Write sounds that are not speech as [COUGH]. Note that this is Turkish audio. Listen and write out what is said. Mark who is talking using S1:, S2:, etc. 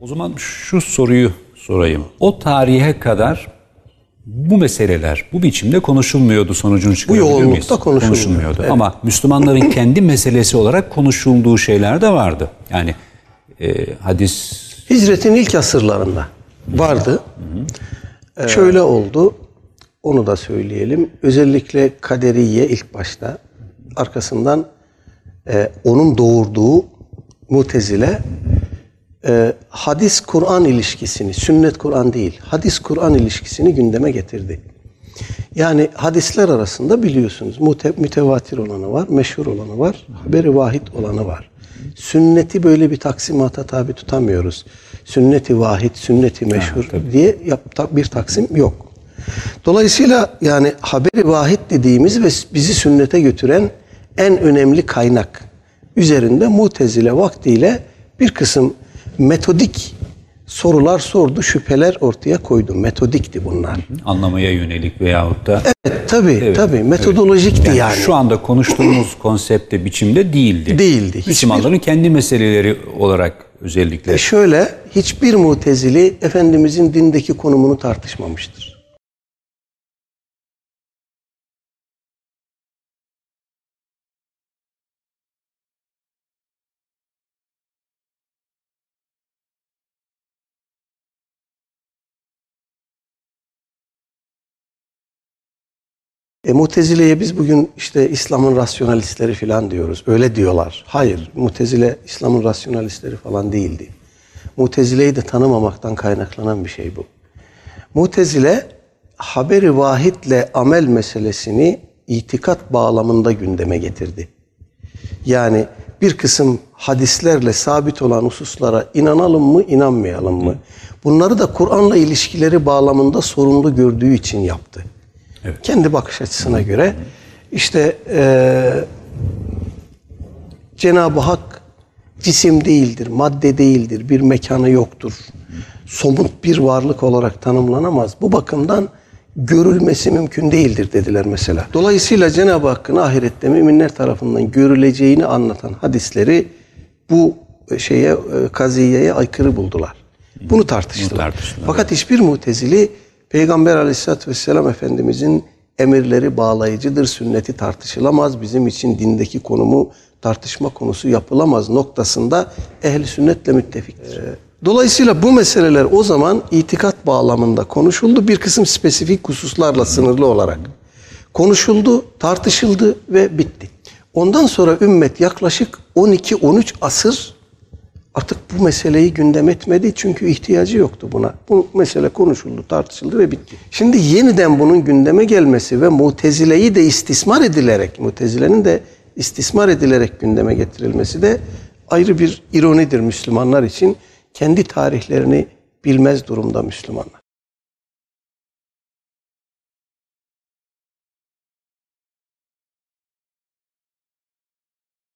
S1: O zaman şu soruyu sorayım. O tarihe kadar bu meseleler bu biçimde konuşulmuyordu sonucunu çıkarabilir miyiz?
S2: yoğunlukta konuşulmuyordu. Evet.
S1: Ama Müslümanların [CLEARS THROAT] kendi meselesi olarak konuşulduğu şeyler de vardı. Yani e, hadis...
S2: Hicretin ilk asırlarında vardı. Ee, Şöyle oldu. Onu da söyleyelim. Özellikle Kaderiye ilk başta arkasından e, onun doğurduğu Mutezile e, hadis-Kur'an ilişkisini, sünnet-Kur'an değil, hadis-Kur'an ilişkisini gündeme getirdi. Yani hadisler arasında biliyorsunuz mute, mütevatir olanı var, meşhur olanı var, haberi vahid olanı var. Sünneti böyle bir taksimata tabi tutamıyoruz. Sünneti vahid, sünneti meşhur ha, diye yap, bir taksim yok. Dolayısıyla yani haberi vahid dediğimiz ve bizi sünnete götüren en önemli kaynak üzerinde mutezile vaktiyle bir kısım metodik sorular sordu, şüpheler ortaya koydu. Metodikti bunlar.
S1: Anlamaya yönelik veyahut da...
S2: Evet, tabii, evet, tabii. Metodolojikti evet. yani,
S1: yani. Şu anda konuştuğumuz konsepte, biçimde değildi.
S2: Değildi.
S1: Müslümanların hiçbir... kendi meseleleri olarak özellikle.
S2: E şöyle, hiçbir mutezili Efendimizin dindeki konumunu tartışmamıştır. E, Mutezile'ye biz bugün işte İslam'ın rasyonalistleri falan diyoruz. Öyle diyorlar. Hayır, Mutezile İslam'ın rasyonalistleri falan değildi. Mutezile'yi de tanımamaktan kaynaklanan bir şey bu. Mutezile haberi vahitle amel meselesini itikat bağlamında gündeme getirdi. Yani bir kısım hadislerle sabit olan hususlara inanalım mı, inanmayalım mı? Bunları da Kur'an'la ilişkileri bağlamında sorumlu gördüğü için yaptı. Evet. Kendi bakış açısına göre işte e, Cenab-ı Hak cisim değildir, madde değildir, bir mekanı yoktur. Somut bir varlık olarak tanımlanamaz. Bu bakımdan görülmesi mümkün değildir dediler mesela. Dolayısıyla Cenab-ı Hakk'ın ahirette müminler tarafından görüleceğini anlatan hadisleri bu şeye e, kaziyeye aykırı buldular. Bunu tartıştılar. Bunu tartıştılar. Fakat hiçbir mutezili Peygamber aleyhissalatü vesselam Efendimizin emirleri bağlayıcıdır, sünneti tartışılamaz, bizim için dindeki konumu tartışma konusu yapılamaz noktasında ehli sünnetle müttefiktir. Ee, dolayısıyla bu meseleler o zaman itikat bağlamında konuşuldu. Bir kısım spesifik hususlarla sınırlı olarak konuşuldu, tartışıldı ve bitti. Ondan sonra ümmet yaklaşık 12-13 asır artık bu meseleyi gündem etmedi çünkü ihtiyacı yoktu buna. Bu mesele konuşuldu, tartışıldı ve bitti. Şimdi yeniden bunun gündeme gelmesi ve mutezileyi de istismar edilerek, mutezilenin de istismar edilerek gündeme getirilmesi de ayrı bir ironidir Müslümanlar için. Kendi tarihlerini bilmez durumda Müslümanlar.